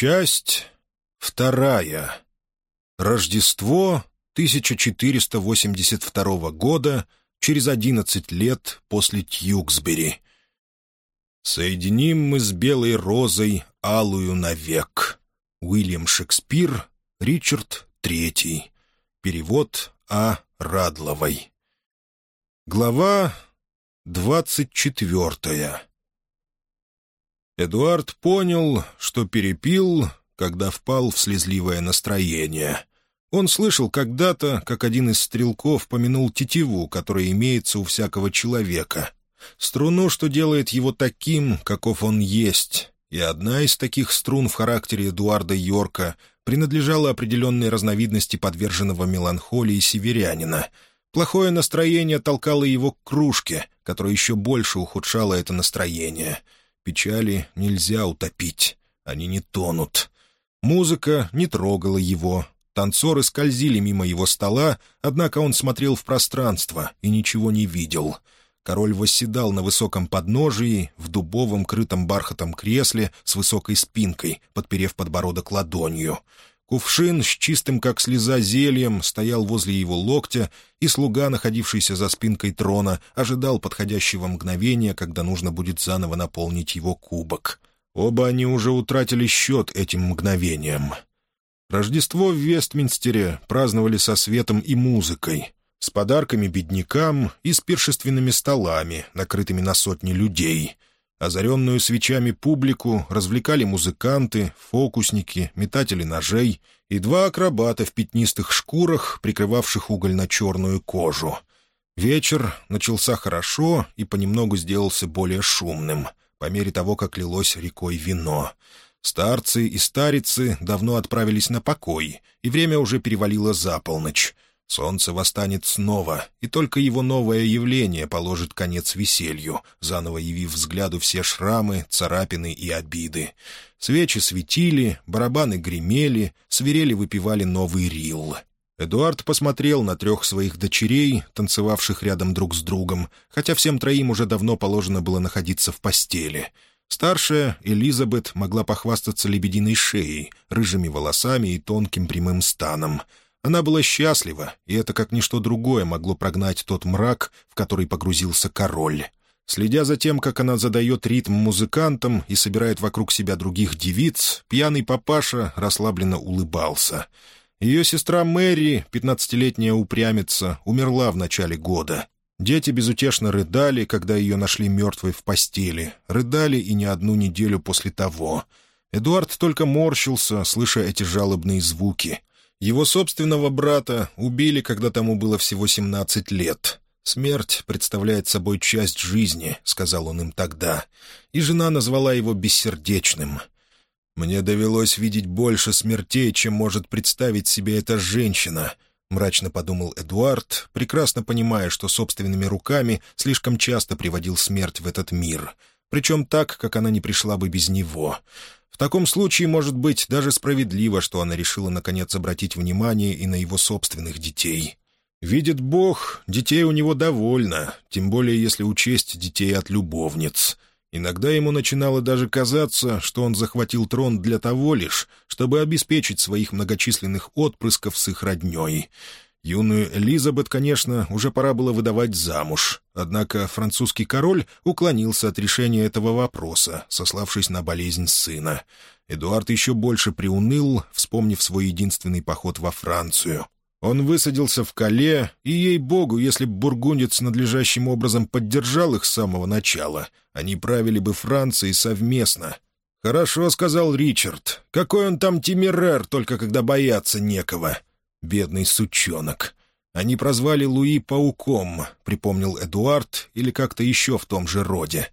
Часть вторая. Рождество 1482 года, через 11 лет после Тьюксбери. «Соединим мы с белой розой алую навек». Уильям Шекспир, Ричард III. Перевод А. Радловой. Глава двадцать четвертая. Эдуард понял, что перепил, когда впал в слезливое настроение. Он слышал когда-то, как один из стрелков помянул тетиву, которая имеется у всякого человека. Струну, что делает его таким, каков он есть. И одна из таких струн в характере Эдуарда Йорка принадлежала определенной разновидности подверженного меланхолии северянина. Плохое настроение толкало его к кружке, которая еще больше ухудшала это настроение — Печали нельзя утопить, они не тонут. Музыка не трогала его. Танцоры скользили мимо его стола, однако он смотрел в пространство и ничего не видел. Король восседал на высоком подножии, в дубовом крытом бархатом кресле с высокой спинкой, подперев подбородок ладонью — Кувшин с чистым, как слеза, зельем стоял возле его локтя, и слуга, находившийся за спинкой трона, ожидал подходящего мгновения, когда нужно будет заново наполнить его кубок. Оба они уже утратили счет этим мгновениям. Рождество в Вестминстере праздновали со светом и музыкой, с подарками беднякам и с пиршественными столами, накрытыми на сотни людей — Озаренную свечами публику развлекали музыканты, фокусники, метатели ножей и два акробата в пятнистых шкурах, прикрывавших угольно-черную кожу. Вечер начался хорошо и понемногу сделался более шумным, по мере того, как лилось рекой вино. Старцы и старицы давно отправились на покой, и время уже перевалило за полночь. Солнце восстанет снова, и только его новое явление положит конец веселью, заново явив взгляду все шрамы, царапины и обиды. Свечи светили, барабаны гремели, свирели выпивали новый рил. Эдуард посмотрел на трех своих дочерей, танцевавших рядом друг с другом, хотя всем троим уже давно положено было находиться в постели. Старшая, Элизабет, могла похвастаться лебединой шеей, рыжими волосами и тонким прямым станом — она была счастлива, и это как ничто другое могло прогнать тот мрак, в который погрузился король. Следя за тем, как она задает ритм музыкантам и собирает вокруг себя других девиц, пьяный папаша расслабленно улыбался. Ее сестра Мэри, пятнадцатилетняя упрямица, умерла в начале года. Дети безутешно рыдали, когда ее нашли мертвой в постели. Рыдали и не одну неделю после того. Эдуард только морщился, слыша эти жалобные звуки. Его собственного брата убили, когда тому было всего 17 лет. «Смерть представляет собой часть жизни», — сказал он им тогда, и жена назвала его бессердечным. «Мне довелось видеть больше смертей, чем может представить себе эта женщина», — мрачно подумал Эдуард, прекрасно понимая, что собственными руками слишком часто приводил смерть в этот мир, причем так, как она не пришла бы без него. В таком случае, может быть, даже справедливо, что она решила наконец обратить внимание и на его собственных детей. Видит Бог, детей у него довольно, тем более если учесть детей от любовниц. Иногда ему начинало даже казаться, что он захватил трон для того лишь, чтобы обеспечить своих многочисленных отпрысков с их родней. Юную Элизабет, конечно, уже пора было выдавать замуж, однако французский король уклонился от решения этого вопроса, сославшись на болезнь сына. Эдуард еще больше приуныл, вспомнив свой единственный поход во Францию. Он высадился в Кале, и, ей-богу, если б бургундец надлежащим образом поддержал их с самого начала, они правили бы Францией совместно. «Хорошо», — сказал Ричард. «Какой он там темерер, только когда бояться некого». Бедный сучонок. Они прозвали Луи «пауком», припомнил Эдуард, или как-то еще в том же роде.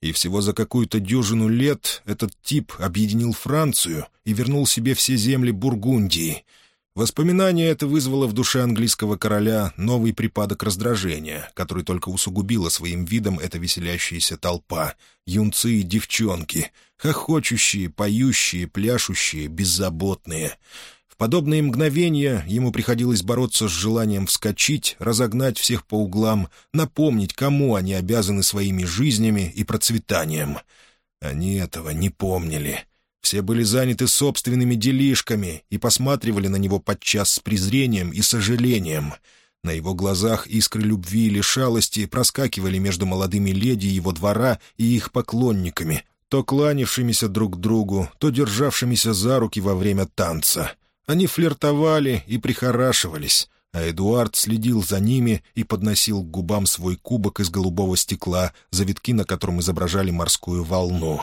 И всего за какую-то дюжину лет этот тип объединил Францию и вернул себе все земли Бургундии. Воспоминание это вызвало в душе английского короля новый припадок раздражения, который только усугубила своим видом эта веселящаяся толпа. Юнцы и девчонки, хохочущие, поющие, пляшущие, беззаботные — подобные мгновения ему приходилось бороться с желанием вскочить, разогнать всех по углам, напомнить, кому они обязаны своими жизнями и процветанием. Они этого не помнили. Все были заняты собственными делишками и посматривали на него подчас с презрением и сожалением. На его глазах искры любви или шалости проскакивали между молодыми леди его двора и их поклонниками, то кланявшимися друг другу, то державшимися за руки во время танца. Они флиртовали и прихорашивались, а Эдуард следил за ними и подносил к губам свой кубок из голубого стекла, завитки на котором изображали морскую волну.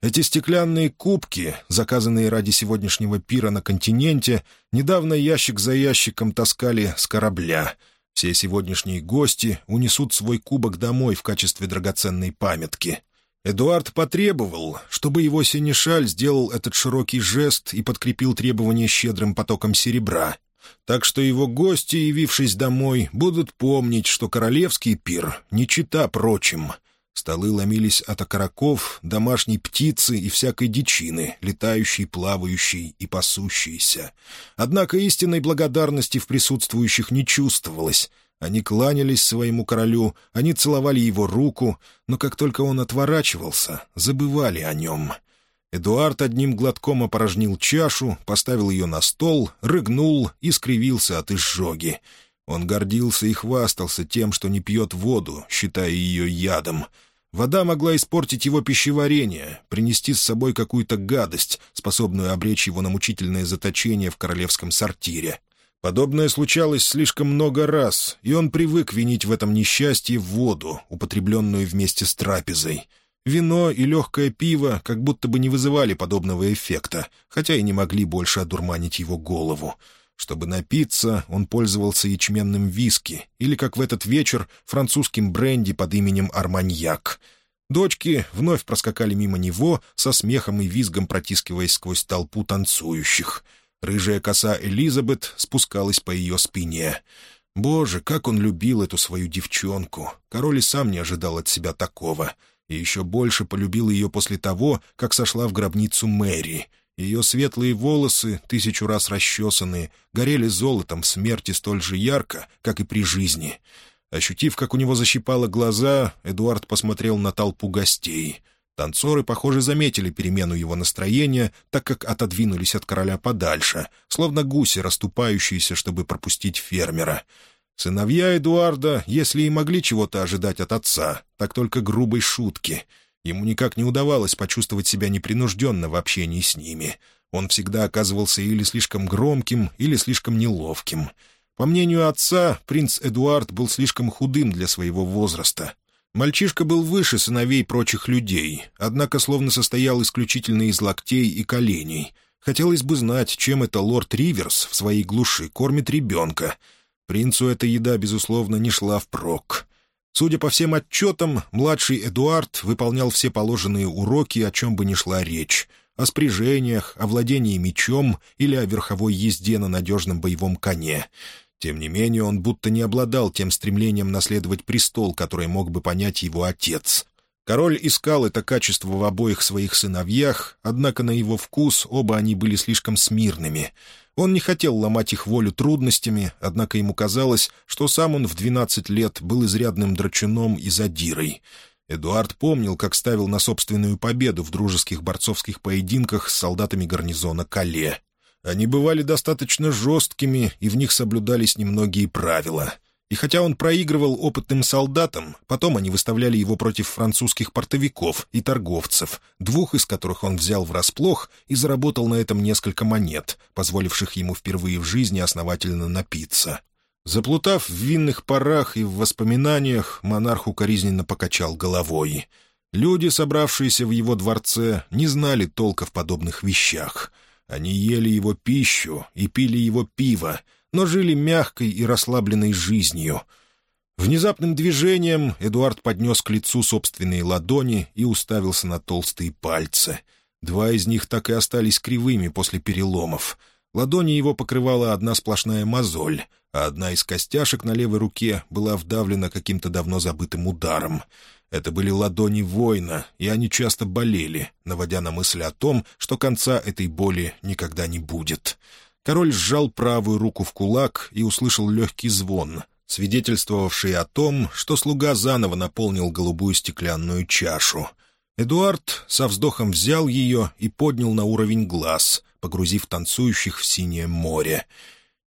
Эти стеклянные кубки, заказанные ради сегодняшнего пира на континенте, недавно ящик за ящиком таскали с корабля. Все сегодняшние гости унесут свой кубок домой в качестве драгоценной памятки. Эдуард потребовал, чтобы его синешаль сделал этот широкий жест и подкрепил требование щедрым потоком серебра. Так что его гости, явившись домой, будут помнить, что королевский пир не чита прочим — Столы ломились от окороков, домашней птицы и всякой дичины, летающей, плавающей и пасущейся. Однако истинной благодарности в присутствующих не чувствовалось. Они кланялись своему королю, они целовали его руку, но как только он отворачивался, забывали о нем. Эдуард одним глотком опорожнил чашу, поставил ее на стол, рыгнул и скривился от изжоги. Он гордился и хвастался тем, что не пьет воду, считая ее ядом — Вода могла испортить его пищеварение, принести с собой какую-то гадость, способную обречь его на мучительное заточение в королевском сортире. Подобное случалось слишком много раз, и он привык винить в этом несчастье воду, употребленную вместе с трапезой. Вино и легкое пиво как будто бы не вызывали подобного эффекта, хотя и не могли больше одурманить его голову. Чтобы напиться, он пользовался ячменным виски или, как в этот вечер, французским бренди под именем Арманьяк. Дочки вновь проскакали мимо него, со смехом и визгом протискиваясь сквозь толпу танцующих. Рыжая коса Элизабет спускалась по ее спине. Боже, как он любил эту свою девчонку! Король и сам не ожидал от себя такого. И еще больше полюбил ее после того, как сошла в гробницу Мэри — ее светлые волосы, тысячу раз расчесанные, горели золотом в смерти столь же ярко, как и при жизни. Ощутив, как у него защипало глаза, Эдуард посмотрел на толпу гостей. Танцоры, похоже, заметили перемену его настроения, так как отодвинулись от короля подальше, словно гуси, расступающиеся, чтобы пропустить фермера. Сыновья Эдуарда, если и могли чего-то ожидать от отца, так только грубой шутки — Ему никак не удавалось почувствовать себя непринужденно в общении с ними. Он всегда оказывался или слишком громким, или слишком неловким. По мнению отца, принц Эдуард был слишком худым для своего возраста. Мальчишка был выше сыновей прочих людей, однако словно состоял исключительно из локтей и коленей. Хотелось бы знать, чем это лорд Риверс в своей глуши кормит ребенка. Принцу эта еда, безусловно, не шла впрок. Судя по всем отчетам, младший Эдуард выполнял все положенные уроки, о чем бы ни шла речь. О спряжениях, о владении мечом или о верховой езде на надежном боевом коне. Тем не менее, он будто не обладал тем стремлением наследовать престол, который мог бы понять его отец. Король искал это качество в обоих своих сыновьях, однако на его вкус оба они были слишком смирными — он не хотел ломать их волю трудностями, однако ему казалось, что сам он в двенадцать лет был изрядным драчуном и задирой. Эдуард помнил, как ставил на собственную победу в дружеских борцовских поединках с солдатами гарнизона Кале. Они бывали достаточно жесткими, и в них соблюдались немногие правила — и хотя он проигрывал опытным солдатам, потом они выставляли его против французских портовиков и торговцев, двух из которых он взял врасплох и заработал на этом несколько монет, позволивших ему впервые в жизни основательно напиться. Заплутав в винных парах и в воспоминаниях, монарх укоризненно покачал головой. Люди, собравшиеся в его дворце, не знали толка в подобных вещах. Они ели его пищу и пили его пиво, но жили мягкой и расслабленной жизнью. Внезапным движением Эдуард поднес к лицу собственные ладони и уставился на толстые пальцы. Два из них так и остались кривыми после переломов. Ладони его покрывала одна сплошная мозоль, а одна из костяшек на левой руке была вдавлена каким-то давно забытым ударом. Это были ладони воина, и они часто болели, наводя на мысль о том, что конца этой боли никогда не будет. Король сжал правую руку в кулак и услышал легкий звон, свидетельствовавший о том, что слуга заново наполнил голубую стеклянную чашу. Эдуард со вздохом взял ее и поднял на уровень глаз, погрузив танцующих в синее море.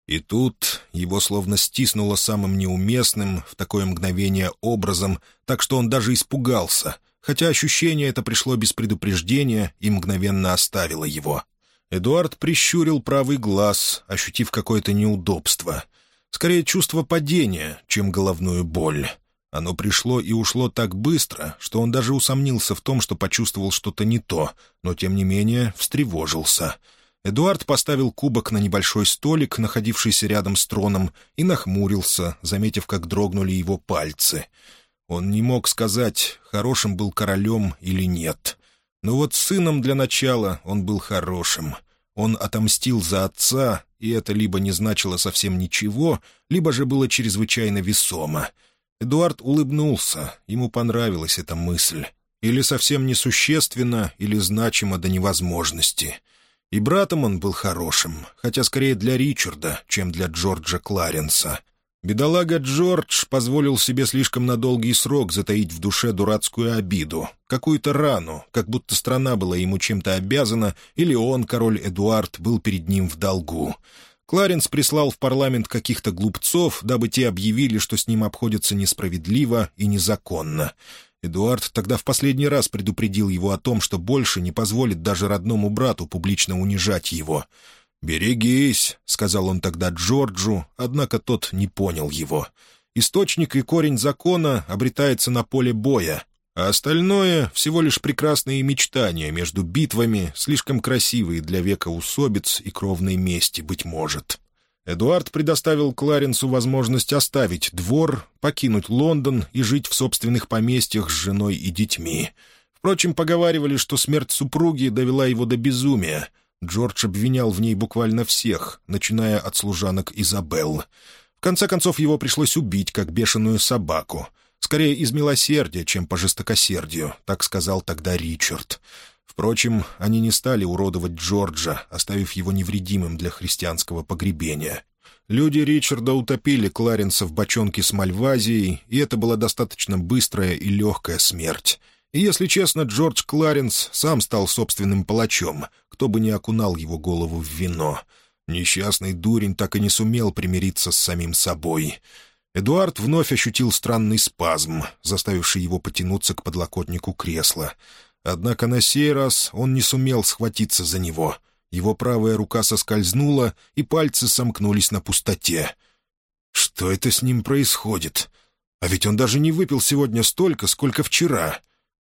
И тут его словно стиснуло самым неуместным в такое мгновение образом, так что он даже испугался, хотя ощущение это пришло без предупреждения и мгновенно оставило его. Эдуард прищурил правый глаз, ощутив какое-то неудобство. Скорее, чувство падения, чем головную боль. Оно пришло и ушло так быстро, что он даже усомнился в том, что почувствовал что-то не то, но, тем не менее, встревожился. Эдуард поставил кубок на небольшой столик, находившийся рядом с троном, и нахмурился, заметив, как дрогнули его пальцы. Он не мог сказать, хорошим был королем или нет. Но вот сыном для начала он был хорошим. Он отомстил за отца, и это либо не значило совсем ничего, либо же было чрезвычайно весомо — Эдуард улыбнулся, ему понравилась эта мысль. Или совсем несущественно, или значимо до невозможности. И братом он был хорошим, хотя скорее для Ричарда, чем для Джорджа Кларенса. Бедолага Джордж позволил себе слишком на долгий срок затаить в душе дурацкую обиду, какую-то рану, как будто страна была ему чем-то обязана, или он, король Эдуард, был перед ним в долгу. Кларенс прислал в парламент каких-то глупцов, дабы те объявили, что с ним обходятся несправедливо и незаконно. Эдуард тогда в последний раз предупредил его о том, что больше не позволит даже родному брату публично унижать его. «Берегись», — сказал он тогда Джорджу, однако тот не понял его. «Источник и корень закона обретается на поле боя, а остальное — всего лишь прекрасные мечтания между битвами, слишком красивые для века усобиц и кровной мести, быть может. Эдуард предоставил Кларенсу возможность оставить двор, покинуть Лондон и жить в собственных поместьях с женой и детьми. Впрочем, поговаривали, что смерть супруги довела его до безумия. Джордж обвинял в ней буквально всех, начиная от служанок Изабелл. В конце концов, его пришлось убить, как бешеную собаку — Скорее из милосердия, чем по жестокосердию, так сказал тогда Ричард. Впрочем, они не стали уродовать Джорджа, оставив его невредимым для христианского погребения. Люди Ричарда утопили Кларенса в бочонке с мальвазией, и это была достаточно быстрая и легкая смерть. И, если честно, Джордж Кларенс сам стал собственным палачом, кто бы ни окунал его голову в вино. Несчастный дурень так и не сумел примириться с самим собой — Эдуард вновь ощутил странный спазм, заставивший его потянуться к подлокотнику кресла. Однако на сей раз он не сумел схватиться за него. Его правая рука соскользнула, и пальцы сомкнулись на пустоте. Что это с ним происходит? А ведь он даже не выпил сегодня столько, сколько вчера.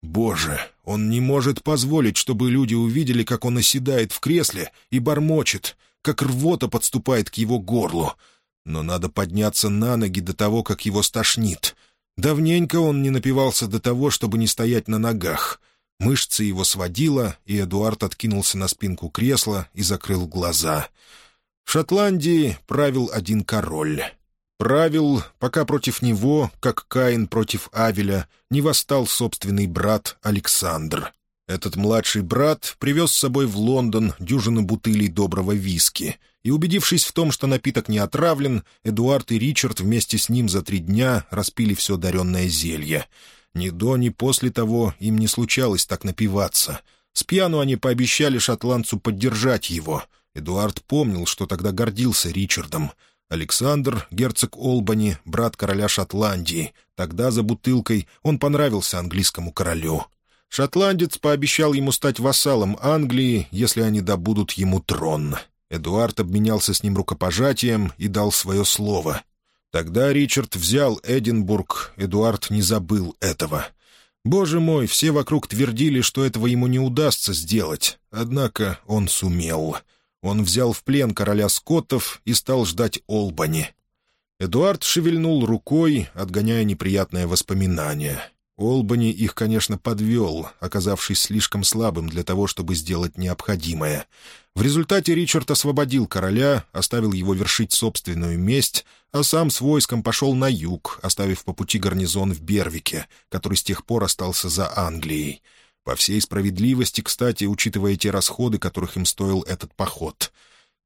Боже, он не может позволить, чтобы люди увидели, как он оседает в кресле и бормочет, как рвота подступает к его горлу — но надо подняться на ноги до того, как его стошнит. Давненько он не напивался до того, чтобы не стоять на ногах. Мышцы его сводило, и Эдуард откинулся на спинку кресла и закрыл глаза. В Шотландии правил один король. Правил, пока против него, как Каин против Авеля, не восстал собственный брат Александр. Этот младший брат привез с собой в Лондон дюжину бутылей доброго виски — и, убедившись в том, что напиток не отравлен, Эдуард и Ричард вместе с ним за три дня распили все даренное зелье. Ни до, ни после того им не случалось так напиваться. С пьяну они пообещали шотландцу поддержать его. Эдуард помнил, что тогда гордился Ричардом. Александр, герцог Олбани, брат короля Шотландии. Тогда за бутылкой он понравился английскому королю. Шотландец пообещал ему стать вассалом Англии, если они добудут ему трон. Эдуард обменялся с ним рукопожатием и дал свое слово. Тогда Ричард взял Эдинбург, Эдуард не забыл этого. Боже мой, все вокруг твердили, что этого ему не удастся сделать, однако он сумел. Он взял в плен короля скоттов и стал ждать Олбани. Эдуард шевельнул рукой, отгоняя неприятное воспоминание. Олбани их, конечно, подвел, оказавшись слишком слабым для того, чтобы сделать необходимое. В результате Ричард освободил короля, оставил его вершить собственную месть, а сам с войском пошел на юг, оставив по пути гарнизон в Бервике, который с тех пор остался за Англией. По всей справедливости, кстати, учитывая те расходы, которых им стоил этот поход.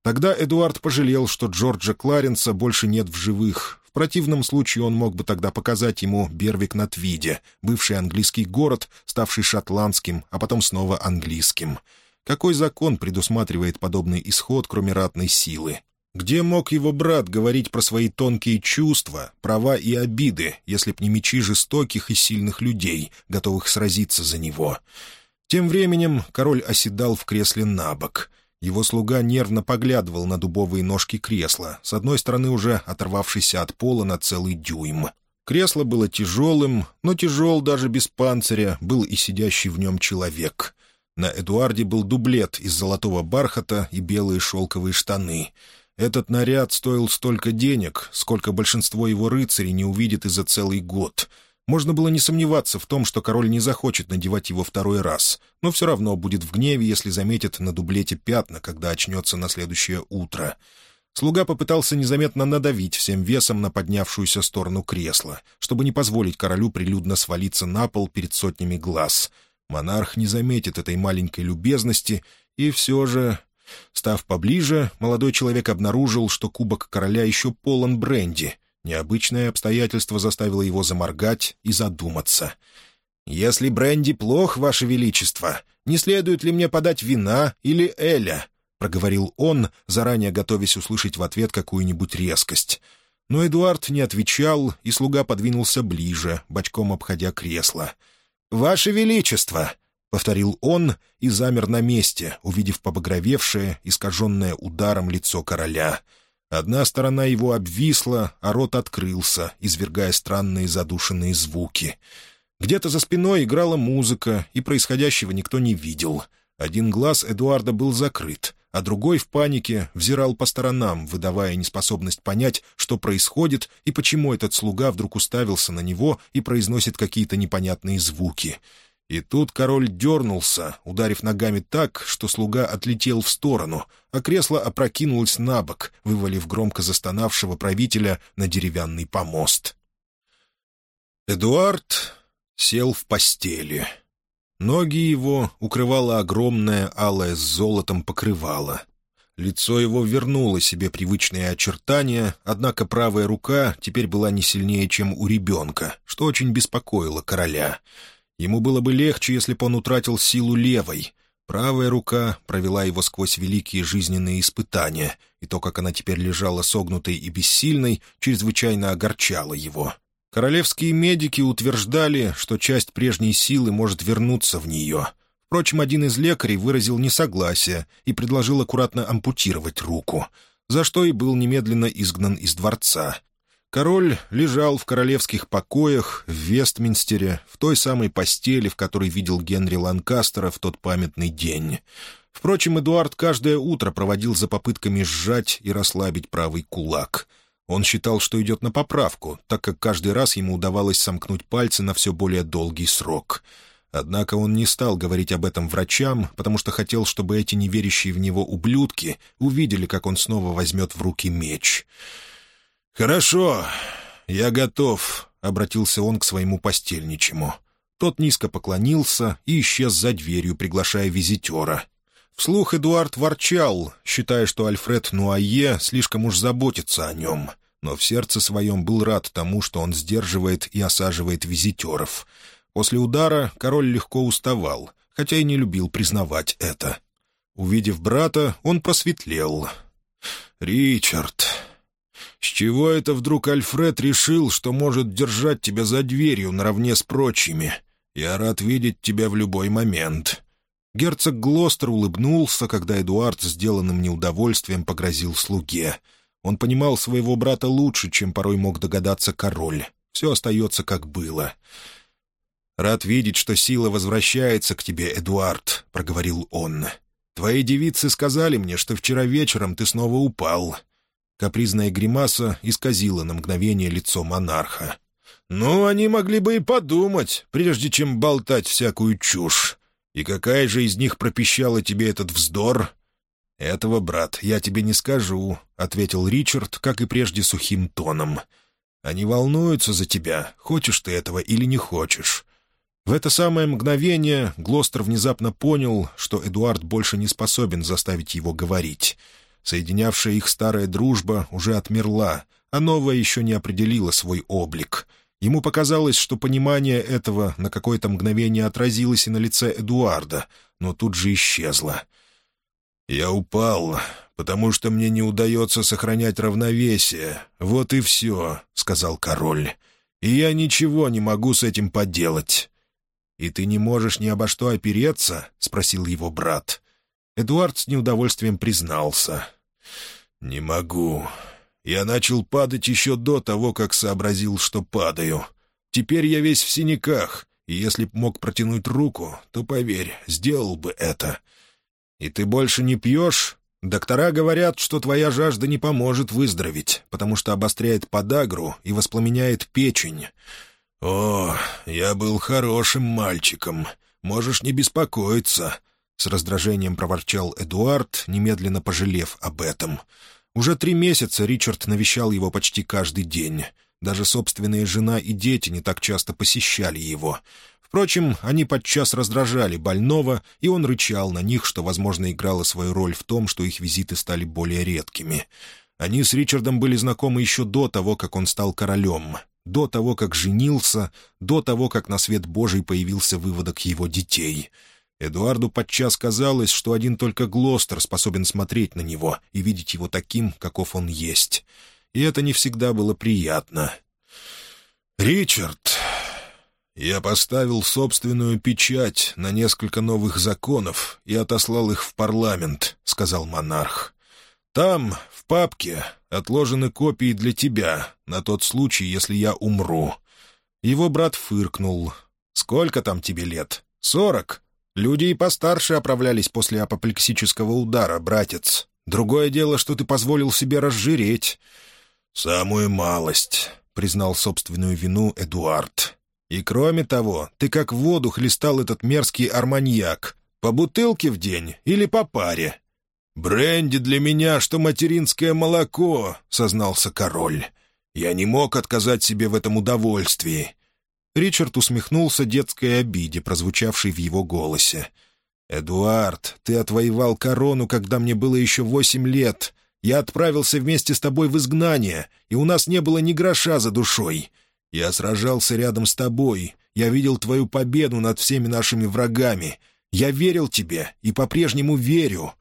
Тогда Эдуард пожалел, что Джорджа Кларенса больше нет в живых, противном случае он мог бы тогда показать ему Бервик на Твиде, бывший английский город, ставший шотландским, а потом снова английским. Какой закон предусматривает подобный исход, кроме ратной силы? Где мог его брат говорить про свои тонкие чувства, права и обиды, если б не мечи жестоких и сильных людей, готовых сразиться за него? Тем временем король оседал в кресле на бок. Его слуга нервно поглядывал на дубовые ножки кресла, с одной стороны уже оторвавшийся от пола на целый дюйм. Кресло было тяжелым, но тяжел даже без панциря был и сидящий в нем человек. На Эдуарде был дублет из золотого бархата и белые шелковые штаны — этот наряд стоил столько денег, сколько большинство его рыцарей не увидит и за целый год. Можно было не сомневаться в том, что король не захочет надевать его второй раз, но все равно будет в гневе, если заметит на дублете пятна, когда очнется на следующее утро. Слуга попытался незаметно надавить всем весом на поднявшуюся сторону кресла, чтобы не позволить королю прилюдно свалиться на пол перед сотнями глаз. Монарх не заметит этой маленькой любезности, и все же Став поближе, молодой человек обнаружил, что кубок короля еще полон бренди. Необычное обстоятельство заставило его заморгать и задуматься. «Если бренди плох, ваше величество, не следует ли мне подать вина или эля?» — проговорил он, заранее готовясь услышать в ответ какую-нибудь резкость. Но Эдуард не отвечал, и слуга подвинулся ближе, бочком обходя кресло. «Ваше Величество!» повторил он и замер на месте, увидев побагровевшее, искаженное ударом лицо короля. Одна сторона его обвисла, а рот открылся, извергая странные задушенные звуки. Где-то за спиной играла музыка, и происходящего никто не видел. Один глаз Эдуарда был закрыт, а другой в панике взирал по сторонам, выдавая неспособность понять, что происходит и почему этот слуга вдруг уставился на него и произносит какие-то непонятные звуки — и тут король дернулся, ударив ногами так, что слуга отлетел в сторону, а кресло опрокинулось на бок, вывалив громко застонавшего правителя на деревянный помост. Эдуард сел в постели. Ноги его укрывало огромное алое с золотом покрывало. Лицо его вернуло себе привычные очертания, однако правая рука теперь была не сильнее, чем у ребенка, что очень беспокоило короля — Ему было бы легче, если бы он утратил силу левой. Правая рука провела его сквозь великие жизненные испытания, и то, как она теперь лежала согнутой и бессильной, чрезвычайно огорчало его. Королевские медики утверждали, что часть прежней силы может вернуться в нее. Впрочем, один из лекарей выразил несогласие и предложил аккуратно ампутировать руку, за что и был немедленно изгнан из дворца, Король лежал в королевских покоях в Вестминстере, в той самой постели, в которой видел Генри Ланкастера в тот памятный день. Впрочем, Эдуард каждое утро проводил за попытками сжать и расслабить правый кулак. Он считал, что идет на поправку, так как каждый раз ему удавалось сомкнуть пальцы на все более долгий срок. Однако он не стал говорить об этом врачам, потому что хотел, чтобы эти неверящие в него ублюдки увидели, как он снова возьмет в руки меч — «Хорошо, я готов», — обратился он к своему постельничему. Тот низко поклонился и исчез за дверью, приглашая визитера. Вслух Эдуард ворчал, считая, что Альфред Нуае слишком уж заботится о нем, но в сердце своем был рад тому, что он сдерживает и осаживает визитеров. После удара король легко уставал, хотя и не любил признавать это. Увидев брата, он просветлел. «Ричард, с чего это вдруг Альфред решил, что может держать тебя за дверью наравне с прочими? Я рад видеть тебя в любой момент». Герцог Глостер улыбнулся, когда Эдуард сделанным неудовольствием погрозил слуге. Он понимал своего брата лучше, чем порой мог догадаться король. Все остается, как было. «Рад видеть, что сила возвращается к тебе, Эдуард», — проговорил он. «Твои девицы сказали мне, что вчера вечером ты снова упал. Капризная гримаса исказила на мгновение лицо монарха. «Ну, они могли бы и подумать, прежде чем болтать всякую чушь. И какая же из них пропищала тебе этот вздор?» «Этого, брат, я тебе не скажу», — ответил Ричард, как и прежде сухим тоном. «Они волнуются за тебя, хочешь ты этого или не хочешь». В это самое мгновение Глостер внезапно понял, что Эдуард больше не способен заставить его говорить — Соединявшая их старая дружба уже отмерла, а новое еще не определило свой облик. Ему показалось, что понимание этого на какое-то мгновение отразилось и на лице Эдуарда, но тут же исчезло. «Я упал, потому что мне не удается сохранять равновесие. Вот и все», — сказал король. «И я ничего не могу с этим поделать». «И ты не можешь ни обо что опереться?» — спросил его брат. Эдуард с неудовольствием признался. «Не могу. Я начал падать еще до того, как сообразил, что падаю. Теперь я весь в синяках, и если б мог протянуть руку, то, поверь, сделал бы это. И ты больше не пьешь? Доктора говорят, что твоя жажда не поможет выздороветь, потому что обостряет подагру и воспламеняет печень. О, я был хорошим мальчиком. Можешь не беспокоиться. С раздражением проворчал Эдуард, немедленно пожалев об этом. Уже три месяца Ричард навещал его почти каждый день. Даже собственная жена и дети не так часто посещали его. Впрочем, они подчас раздражали больного, и он рычал на них, что, возможно, играло свою роль в том, что их визиты стали более редкими. Они с Ричардом были знакомы еще до того, как он стал королем, до того, как женился, до того, как на свет Божий появился выводок его детей — Эдуарду подчас казалось, что один только Глостер способен смотреть на него и видеть его таким, каков он есть. И это не всегда было приятно. «Ричард, я поставил собственную печать на несколько новых законов и отослал их в парламент», — сказал монарх. «Там, в папке, отложены копии для тебя, на тот случай, если я умру». Его брат фыркнул. «Сколько там тебе лет? Сорок?» Люди и постарше оправлялись после апоплексического удара, братец. Другое дело, что ты позволил себе разжиреть». «Самую малость», — признал собственную вину Эдуард. «И кроме того, ты как в воду хлестал этот мерзкий арманьяк. По бутылке в день или по паре?» «Бренди для меня, что материнское молоко», — сознался король. «Я не мог отказать себе в этом удовольствии. Ричард усмехнулся детской обиде, прозвучавшей в его голосе. «Эдуард, ты отвоевал корону, когда мне было еще восемь лет. Я отправился вместе с тобой в изгнание, и у нас не было ни гроша за душой. Я сражался рядом с тобой, я видел твою победу над всеми нашими врагами. Я верил тебе и по-прежнему верю».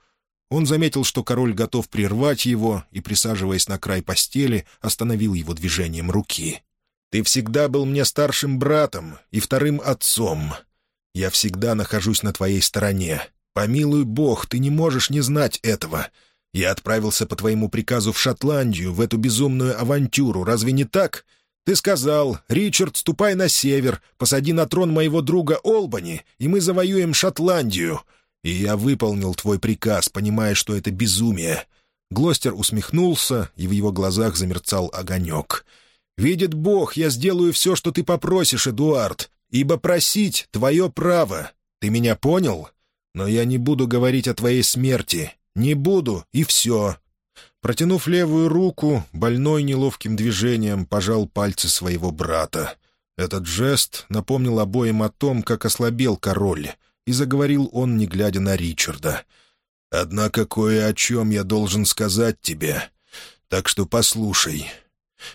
Он заметил, что король готов прервать его, и, присаживаясь на край постели, остановил его движением руки. Ты всегда был мне старшим братом и вторым отцом. Я всегда нахожусь на твоей стороне. Помилуй бог, ты не можешь не знать этого. Я отправился по твоему приказу в Шотландию, в эту безумную авантюру, разве не так? Ты сказал, Ричард, ступай на север, посади на трон моего друга Олбани, и мы завоюем Шотландию. И я выполнил твой приказ, понимая, что это безумие». Глостер усмехнулся, и в его глазах замерцал огонек — Видит Бог, я сделаю все, что ты попросишь, Эдуард, ибо просить — твое право. Ты меня понял? Но я не буду говорить о твоей смерти. Не буду, и все». Протянув левую руку, больной неловким движением пожал пальцы своего брата. Этот жест напомнил обоим о том, как ослабел король, и заговорил он, не глядя на Ричарда. «Однако кое о чем я должен сказать тебе, так что послушай».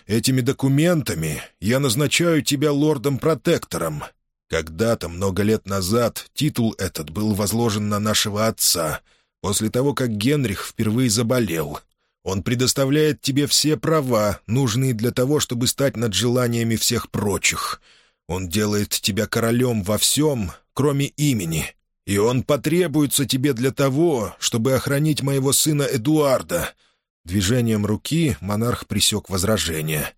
Этими документами я назначаю тебя лордом-протектором. Когда-то, много лет назад, титул этот был возложен на нашего отца, после того, как Генрих впервые заболел. Он предоставляет тебе все права, нужные для того, чтобы стать над желаниями всех прочих. Он делает тебя королем во всем, кроме имени, и он потребуется тебе для того, чтобы охранить моего сына Эдуарда — Движением руки монарх присек возражение.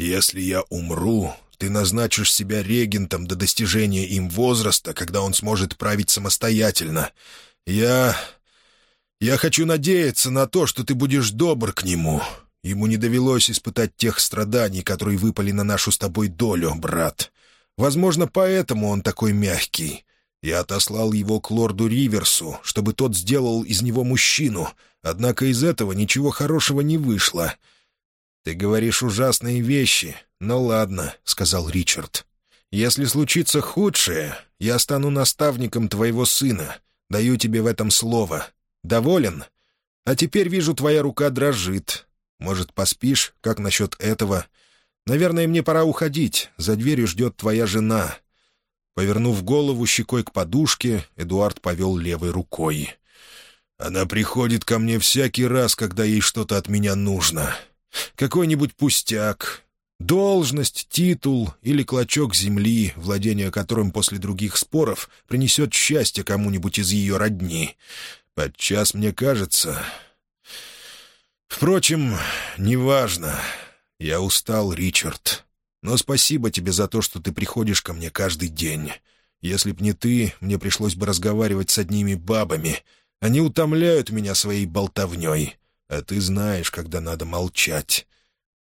«Если я умру, ты назначишь себя регентом до достижения им возраста, когда он сможет править самостоятельно. Я... я хочу надеяться на то, что ты будешь добр к нему. Ему не довелось испытать тех страданий, которые выпали на нашу с тобой долю, брат. Возможно, поэтому он такой мягкий. Я отослал его к лорду Риверсу, чтобы тот сделал из него мужчину, однако из этого ничего хорошего не вышло. «Ты говоришь ужасные вещи. Ну ладно», — сказал Ричард. «Если случится худшее, я стану наставником твоего сына. Даю тебе в этом слово. Доволен? А теперь вижу, твоя рука дрожит. Может, поспишь? Как насчет этого? Наверное, мне пора уходить. За дверью ждет твоя жена». Повернув голову щекой к подушке, Эдуард повел левой рукой. «Она приходит ко мне всякий раз, когда ей что-то от меня нужно. Какой-нибудь пустяк, должность, титул или клочок земли, владение которым после других споров принесет счастье кому-нибудь из ее родни. Подчас мне кажется... Впрочем, неважно. Я устал, Ричард. Но спасибо тебе за то, что ты приходишь ко мне каждый день. Если б не ты, мне пришлось бы разговаривать с одними бабами. Они утомляют меня своей болтовней, а ты знаешь, когда надо молчать.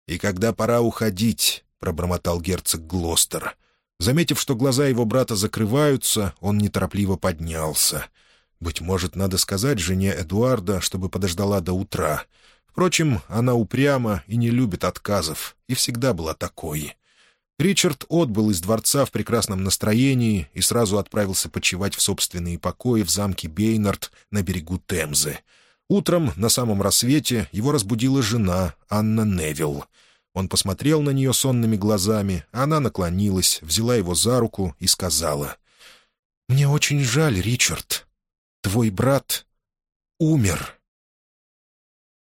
И когда пора уходить, — пробормотал герцог Глостер. Заметив, что глаза его брата закрываются, он неторопливо поднялся. Быть может, надо сказать жене Эдуарда, чтобы подождала до утра. Впрочем, она упряма и не любит отказов, и всегда была такой. Ричард отбыл из дворца в прекрасном настроении и сразу отправился почивать в собственные покои в замке Бейнард на берегу Темзы. Утром, на самом рассвете, его разбудила жена, Анна Невилл. Он посмотрел на нее сонными глазами, она наклонилась, взяла его за руку и сказала. «Мне очень жаль, Ричард. Твой брат умер».